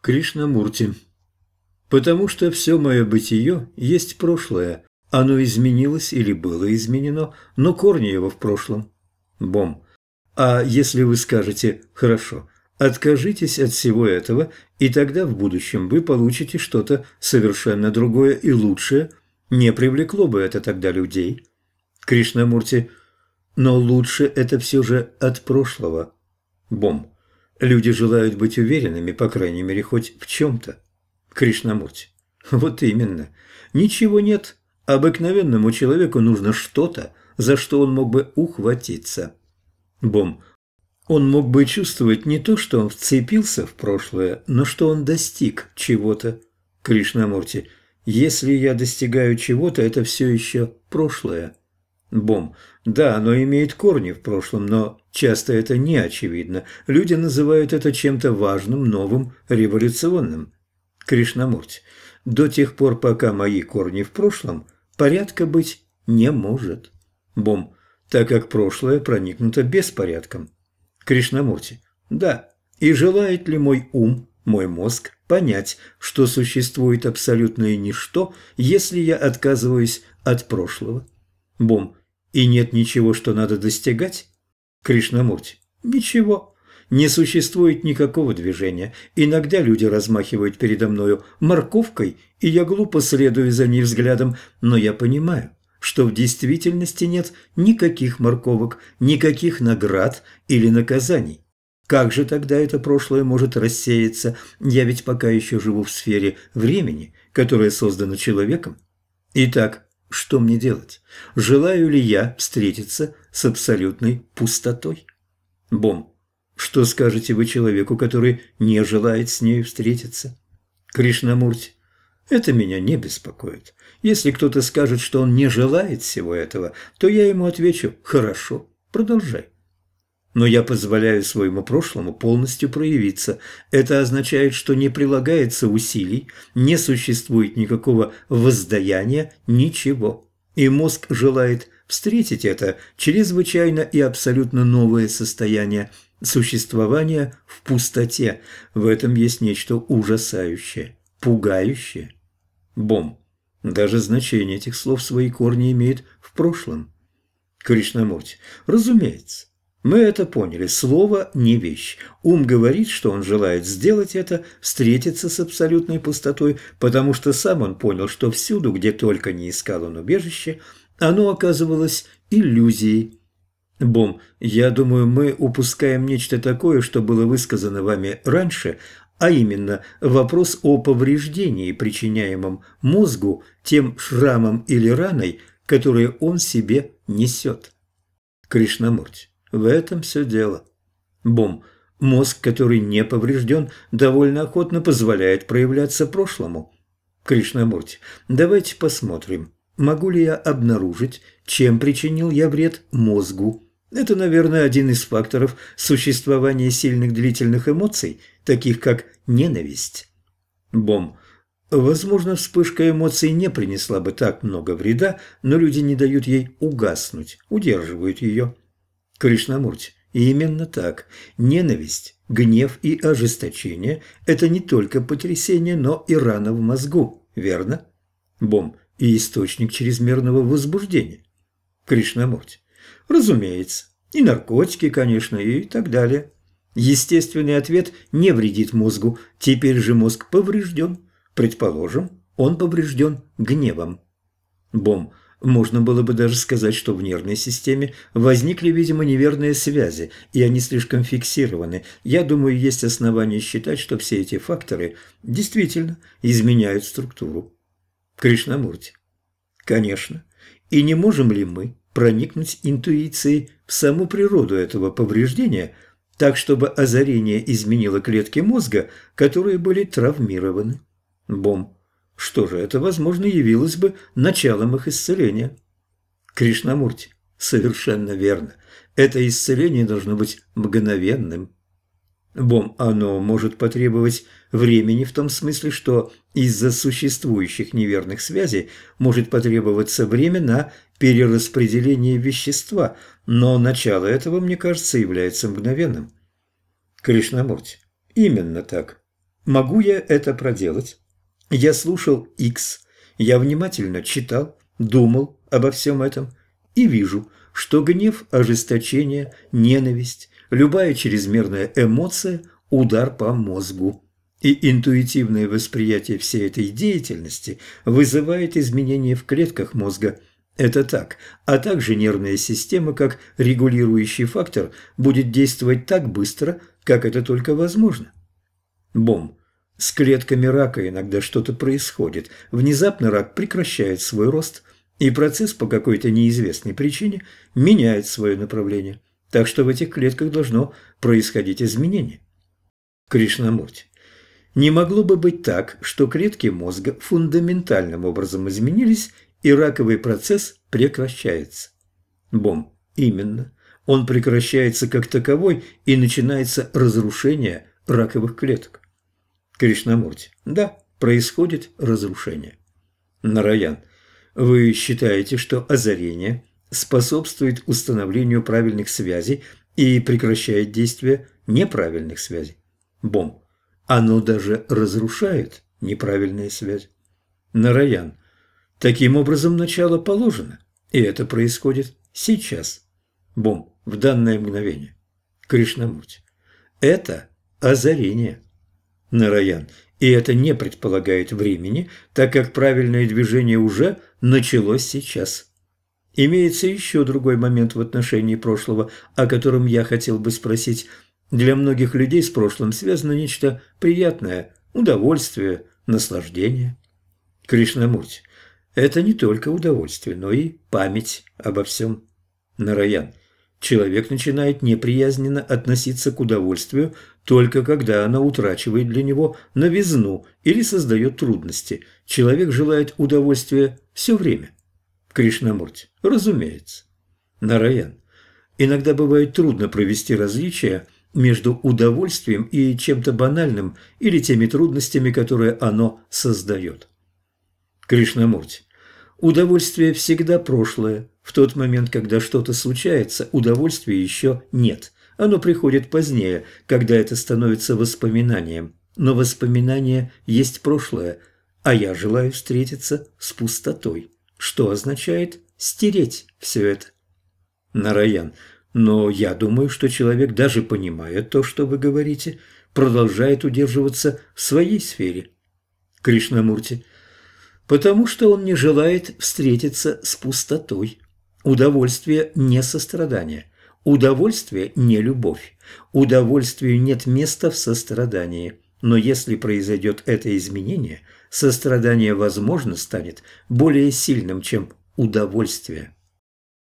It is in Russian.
Кришнамурти. Потому что все мое бытие есть прошлое. Оно изменилось или было изменено, но корни его в прошлом. Бом. А если вы скажете «хорошо», откажитесь от всего этого, и тогда в будущем вы получите что-то совершенно другое и лучшее, не привлекло бы это тогда людей. Кришнамурти. Но лучше это все же от прошлого. Бом. Люди желают быть уверенными, по крайней мере, хоть в чем-то. Кришнамурти. Вот именно. Ничего нет. Обыкновенному человеку нужно что-то, за что он мог бы ухватиться. Бом. Он мог бы чувствовать не то, что он вцепился в прошлое, но что он достиг чего-то. Кришнамурти. Если я достигаю чего-то, это все еще прошлое. Бом. Да, оно имеет корни в прошлом, но часто это не очевидно. Люди называют это чем-то важным, новым, революционным. Кришнамурти. До тех пор, пока мои корни в прошлом, порядка быть не может. Бом. Так как прошлое проникнуто беспорядком. Кришнамурти. Да. И желает ли мой ум, мой мозг понять, что существует абсолютное ничто, если я отказываюсь от прошлого? Бом. И нет ничего, что надо достигать? Кришнамурти. Ничего. Не существует никакого движения. Иногда люди размахивают передо мною морковкой, и я глупо следую за ней взглядом, но я понимаю, что в действительности нет никаких морковок, никаких наград или наказаний. Как же тогда это прошлое может рассеяться? Я ведь пока еще живу в сфере времени, которая создана человеком. Итак, что мне делать? Желаю ли я встретиться с абсолютной пустотой? Бом. Что скажете вы человеку, который не желает с ней встретиться? Кришнамурти. Это меня не беспокоит. Если кто-то скажет, что он не желает всего этого, то я ему отвечу «хорошо, продолжай». Но я позволяю своему прошлому полностью проявиться. Это означает, что не прилагается усилий, не существует никакого воздаяния, ничего. И мозг желает встретить это чрезвычайно и абсолютно новое состояние существования в пустоте. В этом есть нечто ужасающее, пугающее. Бом. Даже значение этих слов свои корни имеет в прошлом. Кришнамурти. Разумеется. Мы это поняли. Слово не вещь. Ум говорит, что он желает сделать это, встретиться с абсолютной пустотой, потому что сам он понял, что всюду, где только не искал он убежище, оно оказывалось иллюзией. Бом, я думаю, мы упускаем нечто такое, что было высказано вами раньше, а именно вопрос о повреждении, причиняемом мозгу тем шрамом или раной, которые он себе несет. Кришнамурти. В этом все дело. Бом. Мозг, который не поврежден, довольно охотно позволяет проявляться прошлому. Кришнамурти, давайте посмотрим, могу ли я обнаружить, чем причинил я вред мозгу. Это, наверное, один из факторов существования сильных длительных эмоций, таких как ненависть. Бом. Возможно, вспышка эмоций не принесла бы так много вреда, но люди не дают ей угаснуть, удерживают ее. Кришнамурти, именно так. Ненависть, гнев и ожесточение – это не только потрясение, но и рана в мозгу, верно? Бом и источник чрезмерного возбуждения. Кришнамурти, разумеется. И наркотики, конечно, и так далее. Естественный ответ не вредит мозгу. Теперь же мозг поврежден. Предположим, он поврежден гневом. Бом можно было бы даже сказать, что в нервной системе возникли, видимо, неверные связи, и они слишком фиксированы. Я думаю, есть основания считать, что все эти факторы действительно изменяют структуру. Кришнамурти. Конечно. И не можем ли мы проникнуть интуицией в саму природу этого повреждения, так, чтобы озарение изменило клетки мозга, которые были травмированы? Бомб. Что же, это, возможно, явилось бы началом их исцеления. Кришнамурти, совершенно верно. Это исцеление должно быть мгновенным. Бом, оно может потребовать времени в том смысле, что из-за существующих неверных связей может потребоваться время на перераспределение вещества, но начало этого, мне кажется, является мгновенным. Кришнамурти, именно так. Могу я это проделать? Я слушал X, я внимательно читал, думал обо всем этом и вижу, что гнев, ожесточение, ненависть, любая чрезмерная эмоция – удар по мозгу. И интуитивное восприятие всей этой деятельности вызывает изменения в клетках мозга. Это так. А также нервная система, как регулирующий фактор, будет действовать так быстро, как это только возможно. Бом. С клетками рака иногда что-то происходит. Внезапно рак прекращает свой рост, и процесс по какой-то неизвестной причине меняет свое направление. Так что в этих клетках должно происходить изменение. Кришнамурти. Не могло бы быть так, что клетки мозга фундаментальным образом изменились, и раковый процесс прекращается. Бом. Именно. Он прекращается как таковой, и начинается разрушение раковых клеток. Кришнамурти. Да, происходит разрушение. Нараян. Вы считаете, что озарение способствует установлению правильных связей и прекращает действие неправильных связей? Бом. Оно даже разрушает неправильные связи. Нараян. Таким образом, начало положено, и это происходит сейчас. Бом. В данное мгновение. Кришнамурти. Это озарение. Нараян. И это не предполагает времени, так как правильное движение уже началось сейчас. Имеется еще другой момент в отношении прошлого, о котором я хотел бы спросить. Для многих людей с прошлым связано нечто приятное – удовольствие, наслаждение. Кришнамурти. Это не только удовольствие, но и память обо всем. Нараян человек начинает неприязненно относиться к удовольствию только когда она утрачивает для него новизну или создает трудности. Человек желает удовольствия все время. Кришнамурти. Разумеется. Нараян. Иногда бывает трудно провести различия между удовольствием и чем-то банальным или теми трудностями, которые оно создает. Кришнамурти. Удовольствие всегда прошлое. В тот момент, когда что-то случается, удовольствия еще нет. Оно приходит позднее, когда это становится воспоминанием. Но воспоминание есть прошлое, а я желаю встретиться с пустотой, что означает стереть все это. Нараян, но я думаю, что человек, даже понимая то, что вы говорите, продолжает удерживаться в своей сфере. Кришнамурти, потому что он не желает встретиться с пустотой. Удовольствие не сострадание. Удовольствие не любовь. Удовольствию нет места в сострадании. Но если произойдет это изменение, сострадание, возможно, станет более сильным, чем удовольствие.